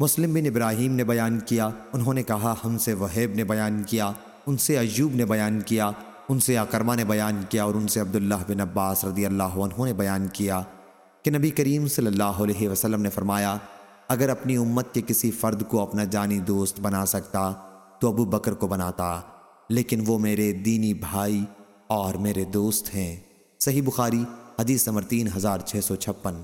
مسلم بن ابراہیم نے بیان کیا، انہوں نے کہا، ہم سے وہیب نے بیان کیا، ان سے ایوب نے بیان کیا، ان سے اکرما نے بیان کیا اور ان سے عبداللہ بن عباس رضی اللہ عنہ نے بیان کیا کہ نبی کریم صلی اللہ علیہ وسلم نے فرمایا، اگر اپنی امت کے کسی فرد کو اپنا جانی دوست بنا سکتا تو ابو بکر کو بناتا، لیکن وہ میرے دینی بھائی اور میرے دوست ہیں۔ صحیح بخاری، حدیث نمبر تین ہزار چھ سو چھپن۔